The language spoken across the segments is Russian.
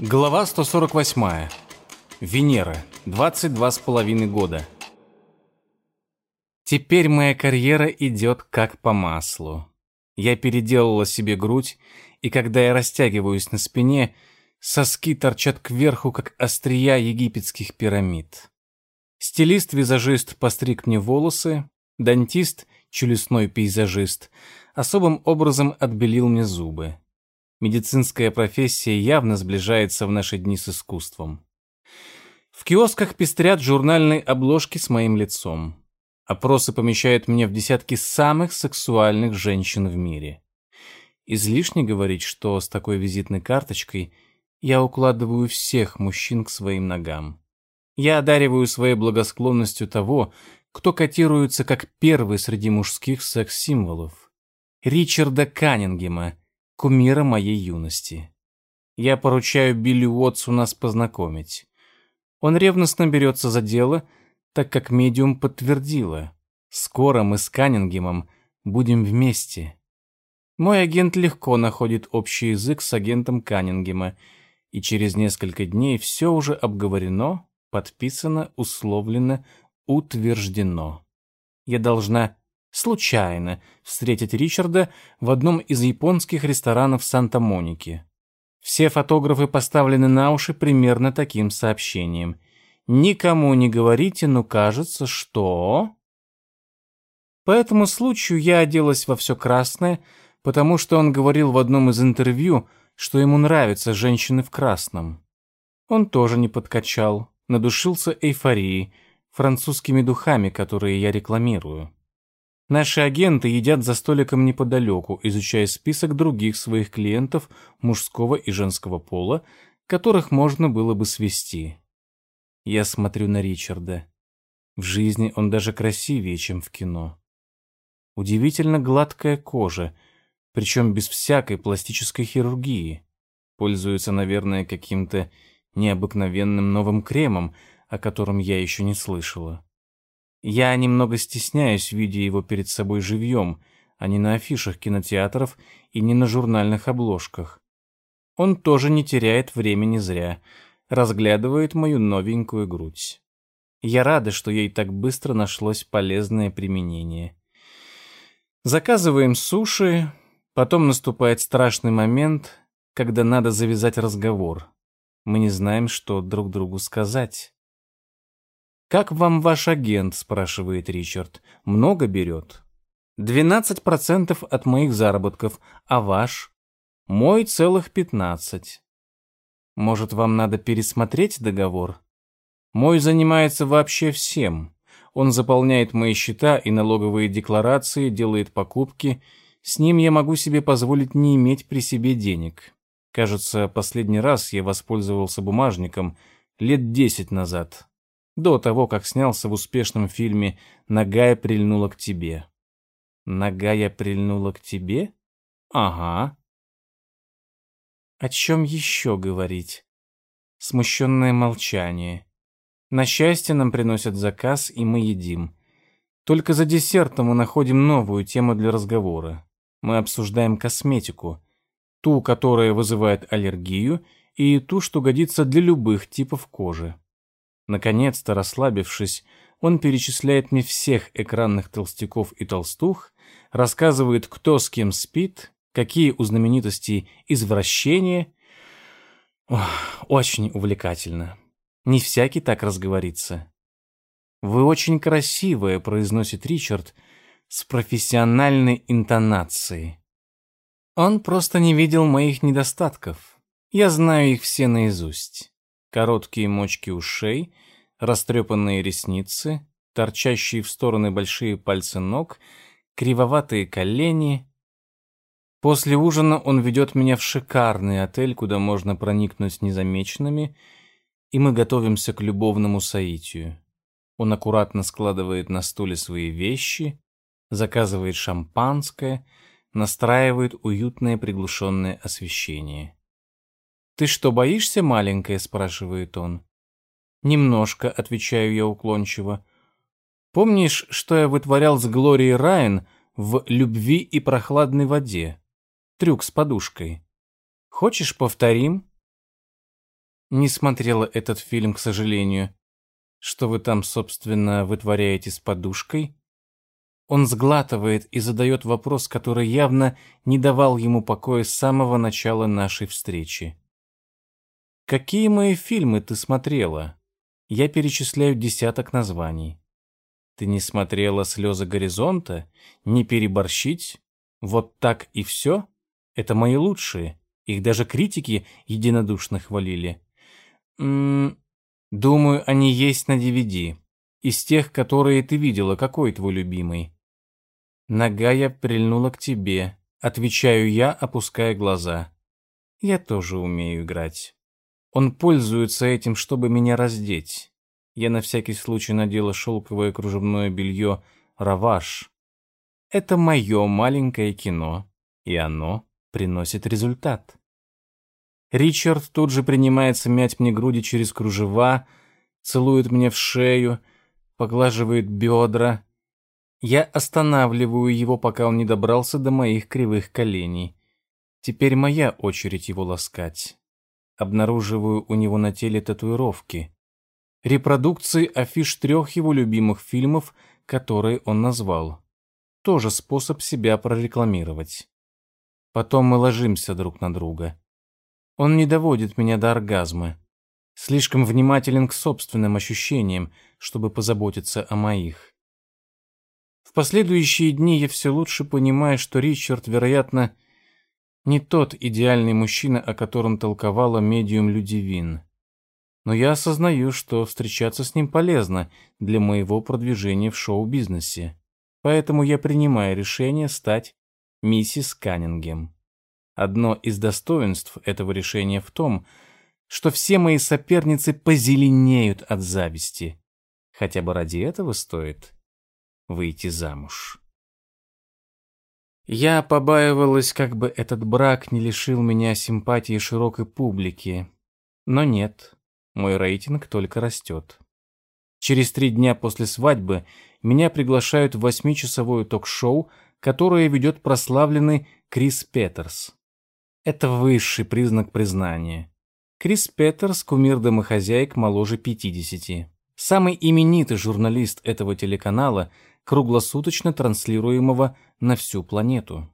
Глава 148. Венера. 22 с половиной года. Теперь моя карьера идет как по маслу. Я переделала себе грудь, и когда я растягиваюсь на спине, соски торчат кверху, как острия египетских пирамид. Стилист-визажист постриг мне волосы, дантист, челюстной пейзажист, особым образом отбелил мне зубы. Медицинская профессия явно сближается в наши дни с искусством. В киосках пестрят журнальные обложки с моим лицом. Опросы помещают меня в десятки самых сексуальных женщин в мире. Излишне говорить, что с такой визитной карточкой я укладываю всех мужчин к своим ногам. Я одариваю своей благосклонностью того, кто котируется как первый среди мужских секс-символов. Ричарда Каннингема – кумира моей юности. Я поручаю Билли Уотсу нас познакомить. Он ревностно берется за дело, так как медиум подтвердила. Скоро мы с Каннингемом будем вместе. Мой агент легко находит общий язык с агентом Каннингема, и через несколько дней все уже обговорено, подписано, условлено, утверждено. Я должна случайно встретить Ричарда в одном из японских ресторанов Санта-Моники. Все фотографы поставлены на уши примерно таким сообщением. «Никому не говорите, но кажется, что...» По этому случаю я оделась во все красное, потому что он говорил в одном из интервью, что ему нравятся женщины в красном. Он тоже не подкачал, надушился эйфорией, французскими духами, которые я рекламирую. Наши агенты едят за столиком неподалеку, изучая список других своих клиентов мужского и женского пола, которых можно было бы свести. Я смотрю на Ричарда. В жизни он даже красивее, чем в кино. Удивительно гладкая кожа, причем без всякой пластической хирургии. Пользуется, наверное, каким-то необыкновенным новым кремом, о котором я еще не слышала. Я немного стесняюсь, видя его перед собой живьем, а не на афишах кинотеатров и не на журнальных обложках. Он тоже не теряет времени зря, разглядывает мою новенькую грудь. Я рада, что ей так быстро нашлось полезное применение. Заказываем суши, потом наступает страшный момент, когда надо завязать разговор. Мы не знаем, что друг другу сказать. «Как вам ваш агент?» – спрашивает Ричард. «Много берет?» «Двенадцать процентов от моих заработков, а ваш?» «Мой целых пятнадцать». «Может, вам надо пересмотреть договор?» «Мой занимается вообще всем. Он заполняет мои счета и налоговые декларации, делает покупки. С ним я могу себе позволить не иметь при себе денег. Кажется, последний раз я воспользовался бумажником лет десять назад до того, как снялся в успешном фильме «Ногая прильнула к тебе». «Ногая прильнула к тебе»? Ага. О чем еще говорить? Смущенное молчание. На счастье нам приносят заказ, и мы едим. Только за десертом мы находим новую тему для разговора. Мы обсуждаем косметику. Ту, которая вызывает аллергию, и ту, что годится для любых типов кожи. Наконец-то, расслабившись, он перечисляет мне всех экранных толстяков и толстух, рассказывает, кто с кем спит, какие у знаменитостей извращения. Ох, очень увлекательно. Не всякий так разговорится. «Вы очень красивая», — произносит Ричард с профессиональной интонацией. Он просто не видел моих недостатков. Я знаю их все наизусть короткие мочки ушей, растрепанные ресницы, торчащие в стороны большие пальцы ног, кривоватые колени. После ужина он ведет меня в шикарный отель, куда можно проникнуть незамеченными, и мы готовимся к любовному соитию. Он аккуратно складывает на стуле свои вещи, заказывает шампанское, настраивает уютное приглушенное освещение. «Ты что, боишься, маленькая?» — спрашивает он. «Немножко», — отвечаю я уклончиво. «Помнишь, что я вытворял с Глорией Райан в «Любви и прохладной воде»? Трюк с подушкой. Хочешь, повторим?» Не смотрела этот фильм, к сожалению. Что вы там, собственно, вытворяете с подушкой? Он сглатывает и задает вопрос, который явно не давал ему покоя с самого начала нашей встречи. «Какие мои фильмы ты смотрела?» Я перечисляю десяток названий. «Ты не смотрела «Слезы горизонта»? Не переборщить? Вот так и все? Это мои лучшие. Их даже критики единодушно хвалили. М -м, думаю, они есть на DVD. Из тех, которые ты видела, какой твой любимый? Нога я прильнула к тебе. Отвечаю я, опуская глаза. Я тоже умею играть. Он пользуется этим, чтобы меня раздеть. Я на всякий случай надела шелковое кружевное белье «Раваш». Это мое маленькое кино, и оно приносит результат. Ричард тут же принимается мять мне груди через кружева, целует мне в шею, поглаживает бедра, я останавливаю его, пока он не добрался до моих кривых коленей. Теперь моя очередь его ласкать. Обнаруживаю у него на теле татуировки. Репродукции афиш трех его любимых фильмов, которые он назвал. Тоже способ себя прорекламировать. Потом мы ложимся друг на друга. Он не доводит меня до оргазма. Слишком внимателен к собственным ощущениям, чтобы позаботиться о моих. В последующие дни я все лучше понимаю, что Ричард, вероятно, не тот идеальный мужчина, о котором толковала медиум Людивин. Но я осознаю, что встречаться с ним полезно для моего продвижения в шоу-бизнесе. Поэтому я принимаю решение стать миссис Каннингем. Одно из достоинств этого решения в том, что все мои соперницы позеленеют от зависти. Хотя бы ради этого стоит выйти замуж. Я побаивалась, как бы этот брак не лишил меня симпатии широкой публики. Но нет, мой рейтинг только растет. Через три дня после свадьбы меня приглашают в восьмичасовое ток-шоу, которое ведет прославленный Крис Петерс. Это высший признак признания. Крис Петерс – кумир домохозяек моложе 50. Самый именитый журналист этого телеканала – круглосуточно транслируемого на всю планету.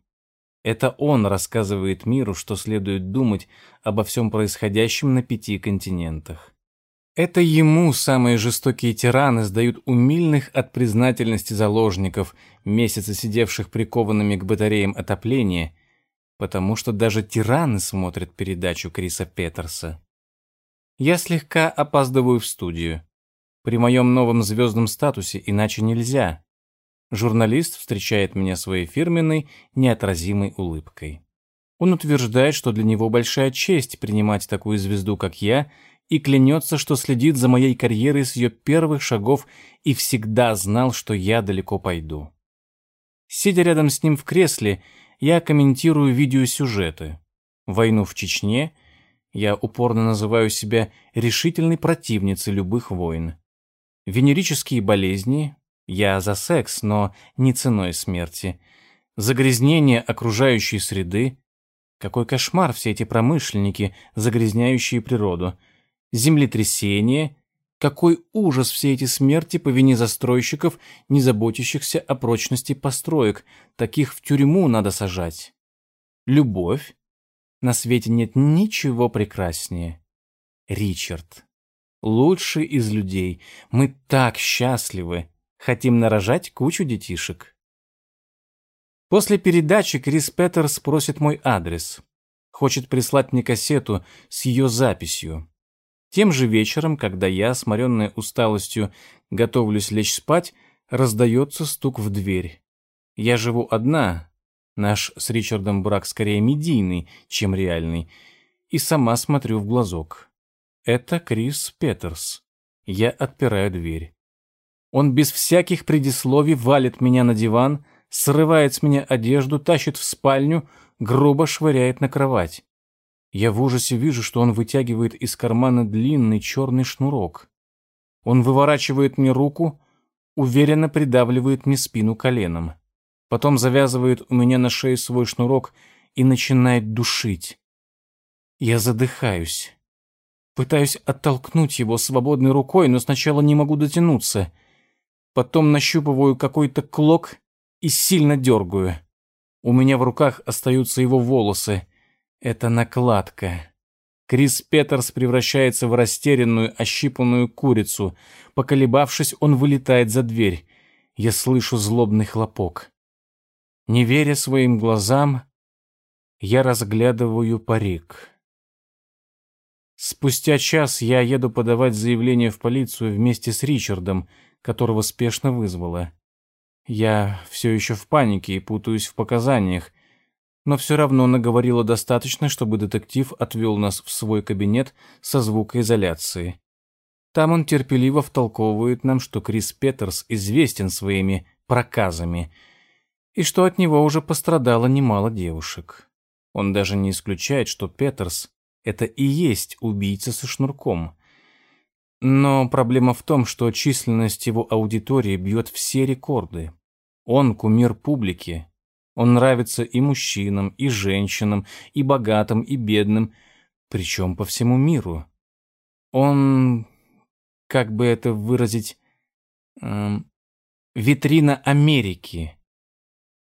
Это он рассказывает миру, что следует думать обо всем происходящем на пяти континентах. Это ему самые жестокие тираны сдают умильных от признательности заложников, месяцы сидевших прикованными к батареям отопления, потому что даже тираны смотрят передачу Криса Петерса. Я слегка опаздываю в студию. При моем новом звездном статусе иначе нельзя. Журналист встречает меня своей фирменной, неотразимой улыбкой. Он утверждает, что для него большая честь принимать такую звезду, как я, и клянется, что следит за моей карьерой с ее первых шагов и всегда знал, что я далеко пойду. Сидя рядом с ним в кресле, я комментирую видеосюжеты. Войну в Чечне я упорно называю себя решительной противницей любых войн. Венерические болезни я за секс, но не ценой смерти. Загрязнение окружающей среды. Какой кошмар все эти промышленники, загрязняющие природу. Землетрясение. Какой ужас все эти смерти по вине застройщиков, не заботящихся о прочности построек. Таких в тюрьму надо сажать. Любовь. На свете нет ничего прекраснее. Ричард. Лучший из людей. Мы так счастливы. Хотим нарожать кучу детишек. После передачи Крис Петерс просит мой адрес. Хочет прислать мне кассету с ее записью. Тем же вечером, когда я, сморенная усталостью, готовлюсь лечь спать, раздается стук в дверь. Я живу одна. Наш с Ричардом брак скорее медийный, чем реальный. И сама смотрю в глазок. Это Крис Петерс. Я отпираю дверь. Он без всяких предисловий валит меня на диван, срывает с меня одежду, тащит в спальню, грубо швыряет на кровать. Я в ужасе вижу, что он вытягивает из кармана длинный черный шнурок. Он выворачивает мне руку, уверенно придавливает мне спину коленом. Потом завязывает у меня на шее свой шнурок и начинает душить. Я задыхаюсь. Пытаюсь оттолкнуть его свободной рукой, но сначала не могу дотянуться. Потом нащупываю какой-то клок и сильно дергаю. У меня в руках остаются его волосы. Это накладка. Крис Петерс превращается в растерянную, ощипанную курицу. Поколебавшись, он вылетает за дверь. Я слышу злобный хлопок. Не веря своим глазам, я разглядываю парик. Спустя час я еду подавать заявление в полицию вместе с Ричардом, которого спешно вызвала. Я все еще в панике и путаюсь в показаниях, но все равно наговорила достаточно, чтобы детектив отвел нас в свой кабинет со звукоизоляцией. Там он терпеливо втолковывает нам, что Крис Петерс известен своими проказами и что от него уже пострадало немало девушек. Он даже не исключает, что Петерс — это и есть убийца со шнурком. Но проблема в том, что численность его аудитории бьет все рекорды. Он кумир публики. Он нравится и мужчинам, и женщинам, и богатым, и бедным, причем по всему миру. Он, как бы это выразить, эм, витрина Америки.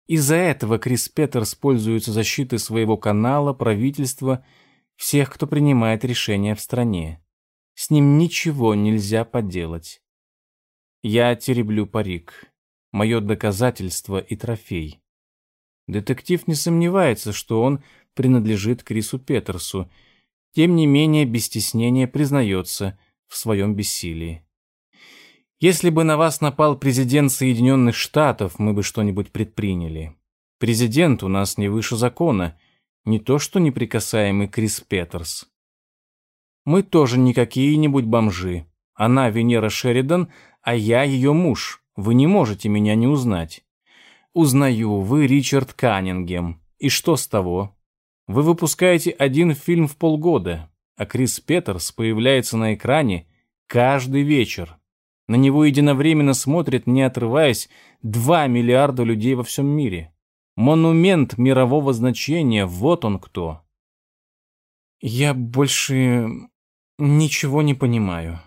Из-за этого Крис Петерс пользуется защитой своего канала, правительства, всех, кто принимает решения в стране. С ним ничего нельзя поделать. Я тереблю парик. Мое доказательство и трофей. Детектив не сомневается, что он принадлежит Крису Петерсу. Тем не менее, без стеснения признается в своем бессилии. Если бы на вас напал президент Соединенных Штатов, мы бы что-нибудь предприняли. Президент у нас не выше закона, не то что неприкасаемый Крис Петерс. Мы тоже не какие-нибудь бомжи. Она Венера Шеридан, а я ее муж. Вы не можете меня не узнать. Узнаю, вы Ричард Каннингем. И что с того? Вы выпускаете один фильм в полгода, а Крис Петерс появляется на экране каждый вечер. На него единовременно смотрят, не отрываясь, 2 миллиарда людей во всем мире. Монумент мирового значения, вот он кто. Я больше ничего не понимаю.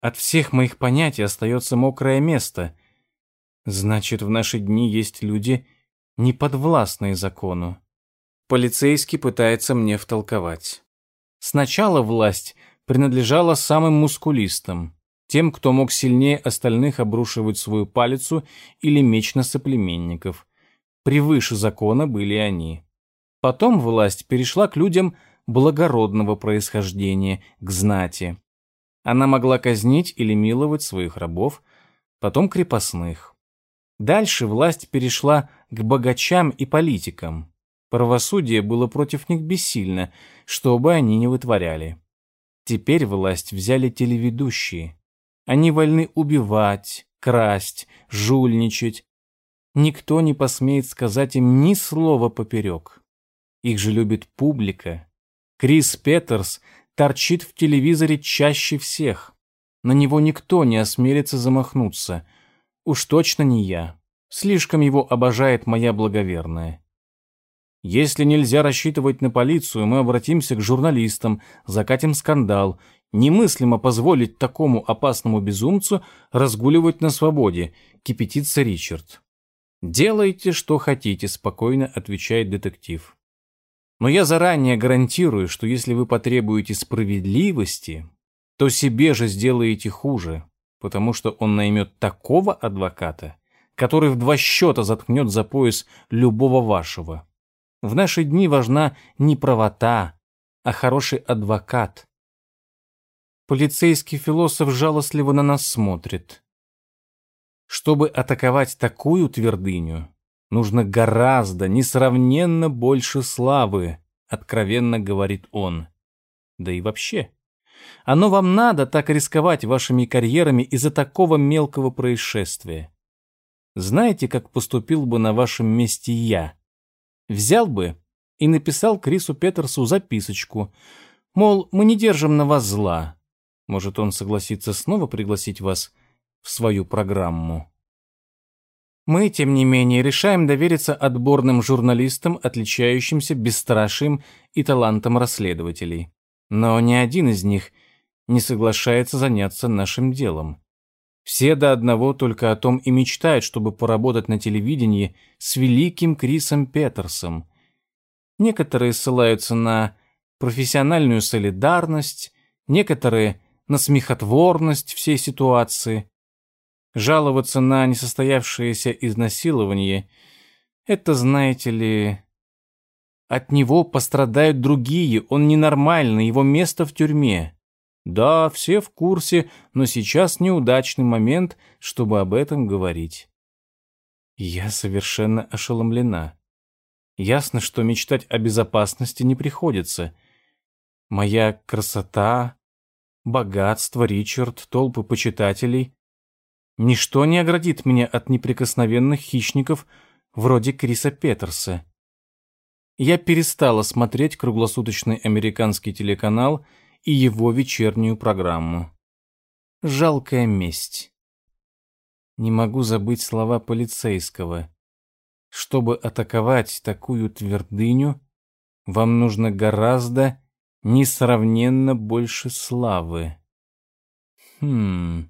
От всех моих понятий остается мокрое место. Значит, в наши дни есть люди, не подвластные закону. Полицейский пытается мне втолковать. Сначала власть принадлежала самым мускулистам тем, кто мог сильнее остальных обрушивать свою палицу или меч на соплеменников. Превыше закона были они. Потом власть перешла к людям благородного происхождения, к знати. Она могла казнить или миловать своих рабов, потом крепостных. Дальше власть перешла к богачам и политикам. Правосудие было против них бессильно, что бы они ни вытворяли. Теперь власть взяли телеведущие. Они вольны убивать, красть, жульничать. Никто не посмеет сказать им ни слова поперек. Их же любит публика. Крис Петерс торчит в телевизоре чаще всех. На него никто не осмелится замахнуться. Уж точно не я. Слишком его обожает моя благоверная. Если нельзя рассчитывать на полицию, мы обратимся к журналистам, закатим скандал Немыслимо позволить такому опасному безумцу разгуливать на свободе, кипятится Ричард. «Делайте, что хотите», — спокойно отвечает детектив. «Но я заранее гарантирую, что если вы потребуете справедливости, то себе же сделаете хуже, потому что он наймет такого адвоката, который в два счета заткнет за пояс любого вашего. В наши дни важна не правота, а хороший адвокат, Полицейский философ жалостливо на нас смотрит. Чтобы атаковать такую твердыню, нужно гораздо, несравненно больше славы, откровенно говорит он. Да и вообще, оно вам надо так рисковать вашими карьерами из-за такого мелкого происшествия. Знаете, как поступил бы на вашем месте я? Взял бы и написал Крису Петерсу записочку, мол, мы не держим на вас зла, может, он согласится снова пригласить вас в свою программу? Мы, тем не менее, решаем довериться отборным журналистам, отличающимся бесстрашием и талантом расследователей. Но ни один из них не соглашается заняться нашим делом. Все до одного только о том и мечтают, чтобы поработать на телевидении с великим Крисом Петерсом. Некоторые ссылаются на профессиональную солидарность, некоторые — на смехотворность всей ситуации. Жаловаться на несостоявшееся изнасилование — это, знаете ли... От него пострадают другие, он ненормальный, его место в тюрьме. Да, все в курсе, но сейчас неудачный момент, чтобы об этом говорить. Я совершенно ошеломлена. Ясно, что мечтать о безопасности не приходится. Моя красота, богатство, Ричард, толпы почитателей. Ничто не оградит меня от неприкосновенных хищников вроде Криса Петерса. Я перестала смотреть круглосуточный американский телеканал — и его вечернюю программу. Жалкая месть. Не могу забыть слова полицейского. Чтобы атаковать такую твердыню, вам нужно гораздо, несравненно больше славы. Хм,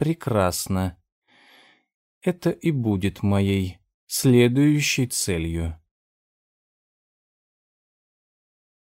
прекрасно. Это и будет моей следующей целью.